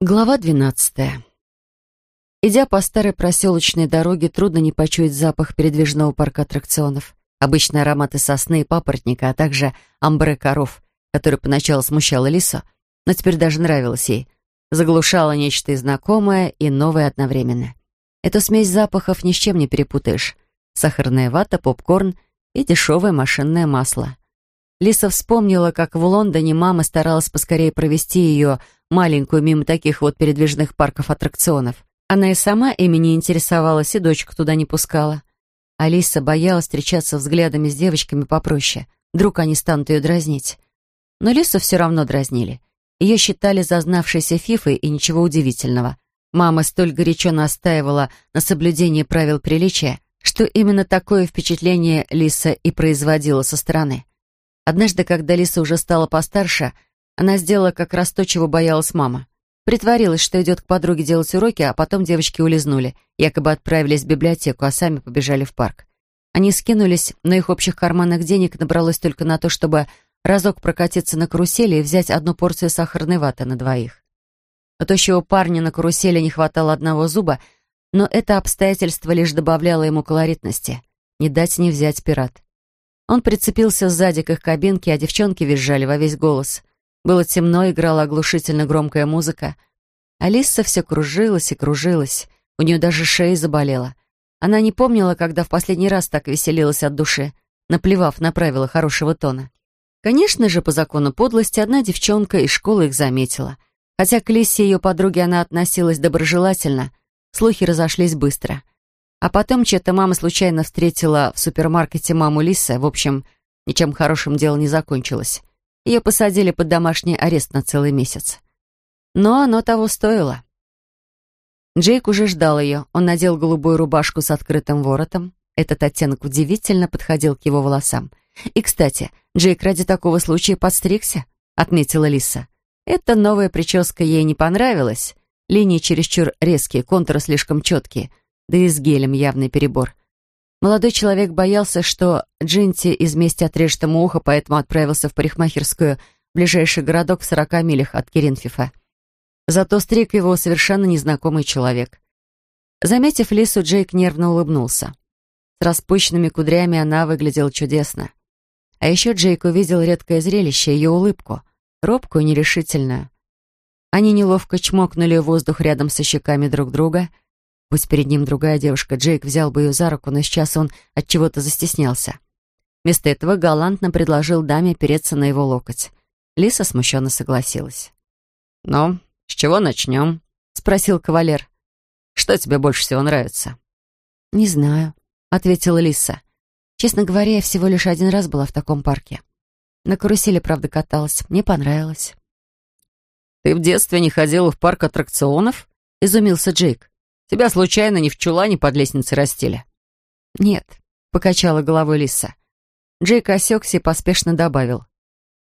Глава двенадцатая. Идя по старой проселочной дороге, трудно не почуять запах передвижного парка аттракционов. Обычные ароматы сосны и папоротника, а также амбре коров, который поначалу смущала Лису, но теперь даже нравилось ей. Заглушало нечто и знакомое, и новое одновременно. Эту смесь запахов ни с чем не перепутаешь. Сахарная вата, попкорн и дешевое машинное масло. Лиса вспомнила, как в Лондоне мама старалась поскорее провести ее маленькую мимо таких вот передвижных парков аттракционов. Она и сама ими не интересовалась, и дочку туда не пускала. Алиса боялась встречаться взглядами с девочками попроще. Вдруг они станут ее дразнить. Но Лису все равно дразнили. Ее считали зазнавшейся фифой, и ничего удивительного. Мама столь горячо настаивала на соблюдении правил приличия, что именно такое впечатление Лиса и производила со стороны. Однажды, когда Лиса уже стала постарше, она сделала как раз то, чего боялась мама. Притворилась, что идет к подруге делать уроки, а потом девочки улизнули, якобы отправились в библиотеку, а сами побежали в парк. Они скинулись, но их общих карманных денег набралось только на то, чтобы разок прокатиться на карусели и взять одну порцию сахарной ваты на двоих. У тощего парня на карусели не хватало одного зуба, но это обстоятельство лишь добавляло ему колоритности. Не дать не взять пират. Он прицепился сзади к их кабинке, а девчонки визжали во весь голос — было темно, играла оглушительно громкая музыка. Алиса все кружилась и кружилась. У нее даже шея заболела. Она не помнила, когда в последний раз так веселилась от души, наплевав на правила хорошего тона. Конечно же, по закону подлости, одна девчонка из школы их заметила. Хотя к Лисе и ее подруге она относилась доброжелательно, слухи разошлись быстро. А потом чья-то мама случайно встретила в супермаркете маму Лисы. В общем, ничем хорошим дело не закончилось. Ее посадили под домашний арест на целый месяц. Но оно того стоило. Джейк уже ждал ее. Он надел голубую рубашку с открытым воротом. Этот оттенок удивительно подходил к его волосам. «И, кстати, Джейк ради такого случая подстригся», — отметила Лиса. Эта новая прическа ей не понравилась. Линии чересчур резкие, контуры слишком четкие, да и с гелем явный перебор. Молодой человек боялся, что Джинти из мести отрежет ему ухо, поэтому отправился в парикмахерскую, ближайший городок в сорока милях от Керинфифа. Зато стриг его совершенно незнакомый человек. Заметив Лису, Джейк нервно улыбнулся. С распущенными кудрями она выглядела чудесно. А еще Джейк увидел редкое зрелище, ее улыбку, робкую, нерешительную. Они неловко чмокнули воздух рядом со щеками друг друга — Будь перед ним другая девушка, Джейк взял бы ее за руку, но сейчас он от чего-то застеснялся. Вместо этого галантно предложил даме опереться на его локоть. Лиса смущенно согласилась. «Ну, с чего начнем?» — спросил кавалер. «Что тебе больше всего нравится?» «Не знаю», — ответила Лиса. «Честно говоря, я всего лишь один раз была в таком парке. На карусели, правда, каталась. Мне понравилось». «Ты в детстве не ходила в парк аттракционов?» — изумился Джейк. Тебя случайно ни в чулане под лестницей растили?» «Нет», — покачала головой Лиса. Джейк осекся и поспешно добавил.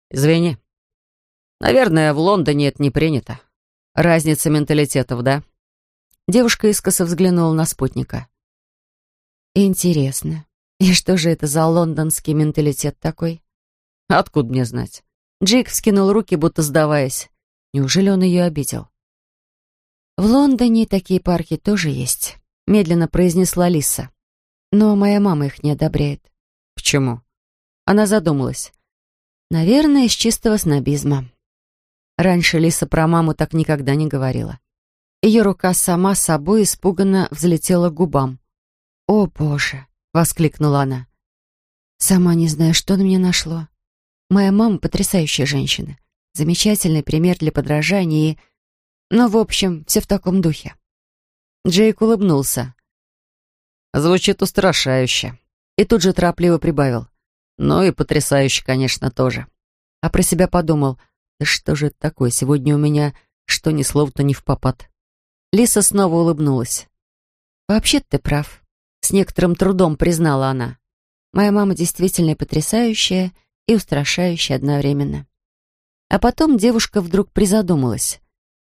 «Извини. Наверное, в Лондоне это не принято. Разница менталитетов, да?» Девушка искоса взглянула на спутника. «Интересно, и что же это за лондонский менталитет такой?» «Откуда мне знать?» Джейк вскинул руки, будто сдаваясь. Неужели он ее обидел? «В Лондоне такие парки тоже есть», — медленно произнесла Лиса. «Но моя мама их не одобряет». «Почему?» Она задумалась. «Наверное, из чистого снобизма». Раньше Лиса про маму так никогда не говорила. Ее рука сама собой испуганно взлетела к губам. «О, Боже!» — воскликнула она. «Сама не знаю, что на меня нашло. Моя мама — потрясающая женщина. Замечательный пример для подражания и...» Ну, в общем, все в таком духе. Джейк улыбнулся. Звучит устрашающе. И тут же торопливо прибавил. Ну и потрясающе, конечно, тоже. А про себя подумал, да что же это такое, сегодня у меня что ни слова-то не в попад. Лиса снова улыбнулась. «Вообще ты прав», — с некоторым трудом признала она. «Моя мама действительно потрясающая и устрашающая одновременно». А потом девушка вдруг призадумалась.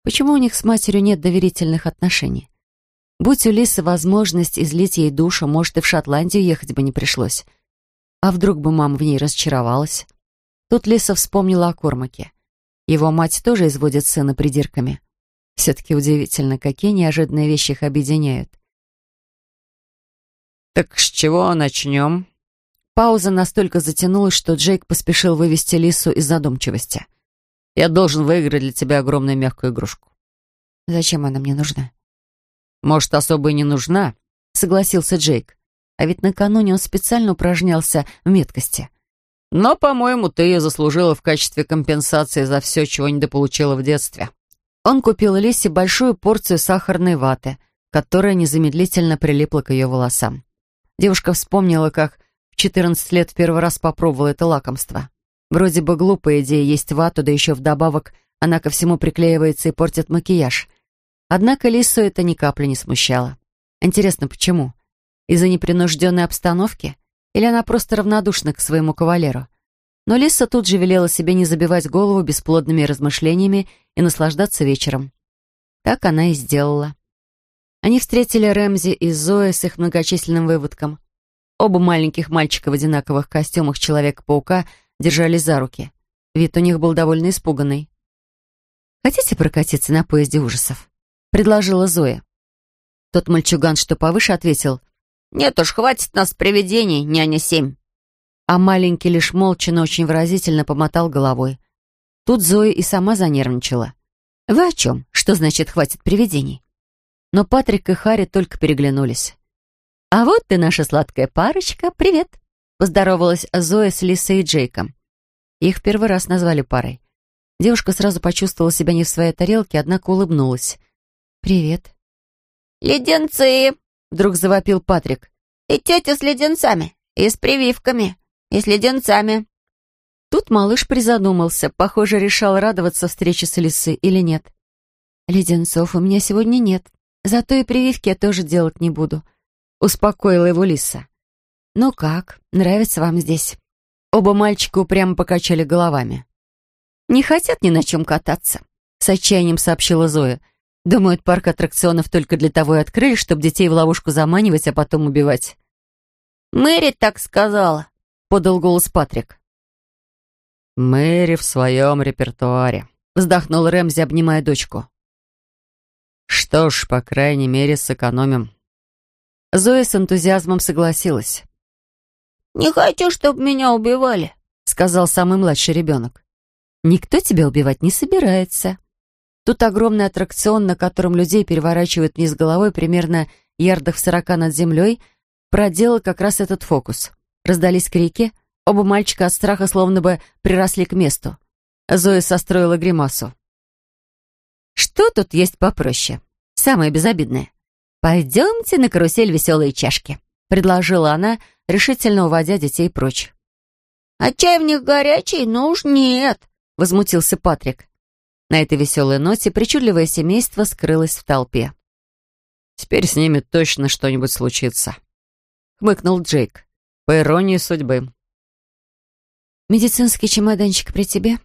Почему у них с матерью нет доверительных отношений? Будь у Лисы возможность излить ей душу, может, и в Шотландию ехать бы не пришлось. А вдруг бы мама в ней разочаровалась? Тут Лиса вспомнила о Кормаке. Его мать тоже изводит сына придирками. Все-таки удивительно, какие неожиданные вещи их объединяют. «Так с чего начнем?» Пауза настолько затянулась, что Джейк поспешил вывести Лису из задумчивости. «Я должен выиграть для тебя огромную мягкую игрушку». «Зачем она мне нужна?» «Может, особо и не нужна?» — согласился Джейк. А ведь накануне он специально упражнялся в меткости. «Но, по-моему, ты ее заслужила в качестве компенсации за все, чего недополучила в детстве». Он купил Лисе большую порцию сахарной ваты, которая незамедлительно прилипла к ее волосам. Девушка вспомнила, как в 14 лет первый раз попробовала это лакомство. Вроде бы глупая идея есть вату, да еще вдобавок она ко всему приклеивается и портит макияж. Однако Лису это ни капли не смущало. Интересно, почему? Из-за непринужденной обстановки? Или она просто равнодушна к своему кавалеру? Но Лиса тут же велела себе не забивать голову бесплодными размышлениями и наслаждаться вечером. Так она и сделала. Они встретили Рэмзи и Зои с их многочисленным выводком. Оба маленьких мальчика в одинаковых костюмах Человека-паука держались за руки. Вид у них был довольно испуганный. «Хотите прокатиться на поезде ужасов?» — предложила Зоя. Тот мальчуган, что повыше, ответил. «Нет уж, хватит нас привидений, няня семь» а маленький лишь молча, но очень выразительно помотал головой. Тут Зоя и сама занервничала. «Вы о чем? Что значит «хватит привидений»?» Но Патрик и Харри только переглянулись. «А вот ты наша сладкая парочка, привет!» Поздоровалась Зоя с Лисой и Джейком. Их первый раз назвали парой. Девушка сразу почувствовала себя не в своей тарелке, однако улыбнулась. «Привет». «Леденцы!» — вдруг завопил Патрик. «И тетя с леденцами, и с прививками и с леденцами». Тут малыш призадумался, похоже, решал радоваться встрече с Лисой или нет. «Леденцов у меня сегодня нет, зато и прививки я тоже делать не буду», — успокоила его Лиса. «Ну как, нравится вам здесь?» Оба мальчика упрямо покачали головами. «Не хотят ни на чем кататься», — с отчаянием сообщила Зоя. «Думают, парк аттракционов только для того и открыли, чтобы детей в ловушку заманивать, а потом убивать». «Мэри так сказала», — подал голос Патрик. «Мэри в своем репертуаре», — вздохнул Рэмзи, обнимая дочку. «Что ж, по крайней мере, сэкономим». Зоя с энтузиазмом согласилась. «Не хочу, чтобы меня убивали», — сказал самый младший ребенок. «Никто тебя убивать не собирается». Тут огромный аттракцион, на котором людей переворачивают вниз головой примерно ярдах в сорока над землей, проделал как раз этот фокус. Раздались крики. Оба мальчика от страха словно бы приросли к месту. Зоя состроила гримасу. «Что тут есть попроще? Самое безобидное. Пойдемте на карусель веселые чашки», — предложила она, решительно уводя детей прочь. «А чай в них горячий? Ну уж нет», — возмутился Патрик. На этой веселой ноте причудливое семейство скрылось в толпе. «Теперь с ними точно что-нибудь случится», — хмыкнул Джейк. По иронии судьбы. «Медицинский чемоданчик при тебе?»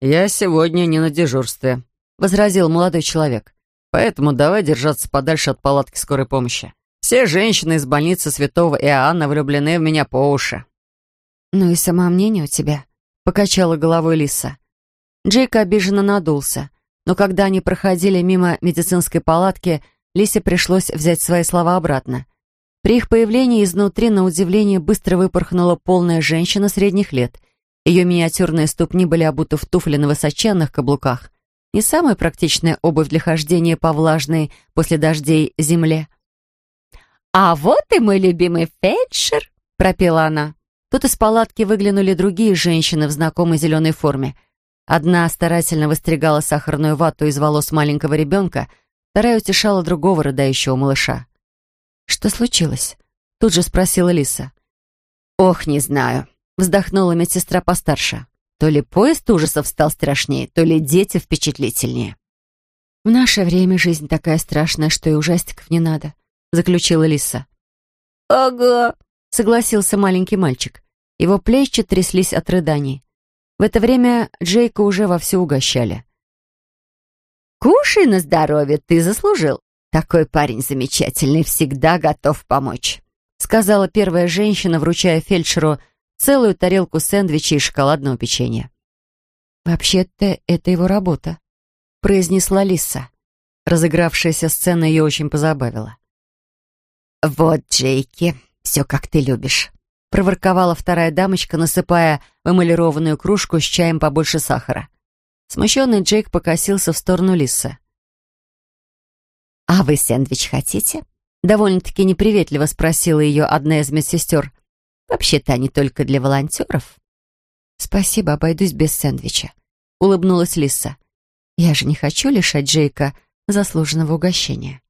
«Я сегодня не на дежурстве», — возразил молодой человек. «Поэтому давай держаться подальше от палатки скорой помощи. Все женщины из больницы Святого Иоанна влюблены в меня по уши». «Ну и самомнение у тебя», — покачала головой Лиса. Джейк обиженно надулся, но когда они проходили мимо медицинской палатки, Лисе пришлось взять свои слова обратно. При их появлении изнутри, на удивление, быстро выпорхнула полная женщина средних лет. Ее миниатюрные ступни были обуты в туфли на высоченных каблуках. Не самая практичная обувь для хождения по влажной после дождей земле. «А вот и мой любимый фельдшер!» — пропела она. Тут из палатки выглянули другие женщины в знакомой зеленой форме. Одна старательно выстригала сахарную вату из волос маленького ребенка, вторая утешала другого рыдающего малыша. «Что случилось?» Тут же спросила Лиса. «Ох, не знаю», — вздохнула медсестра постарше. «То ли поезд ужасов стал страшнее, то ли дети впечатлительнее». «В наше время жизнь такая страшная, что и ужастиков не надо», — заключила Лиса. «Ага», — согласился маленький мальчик. Его плечи тряслись от рыданий. В это время Джейка уже вовсю угощали. «Кушай на здоровье, ты заслужил», «Такой парень замечательный, всегда готов помочь», сказала первая женщина, вручая фельдшеру целую тарелку сэндвичей и шоколадного печенья. «Вообще-то это его работа». произнесла Лиса. Разыгравшаяся сцена ее очень позабавила. «Вот, Джейки, все как ты любишь», — проворковала вторая дамочка, насыпая в эмалированную кружку с чаем побольше сахара. Смущенный Джейк покосился в сторону Лисы. «А вы сэндвич хотите?» Довольно-таки неприветливо спросила ее одна из медсестер. «Вообще-то они только для волонтеров». «Спасибо, обойдусь без сэндвича», — улыбнулась Лиса. «Я же не хочу лишать Джейка заслуженного угощения».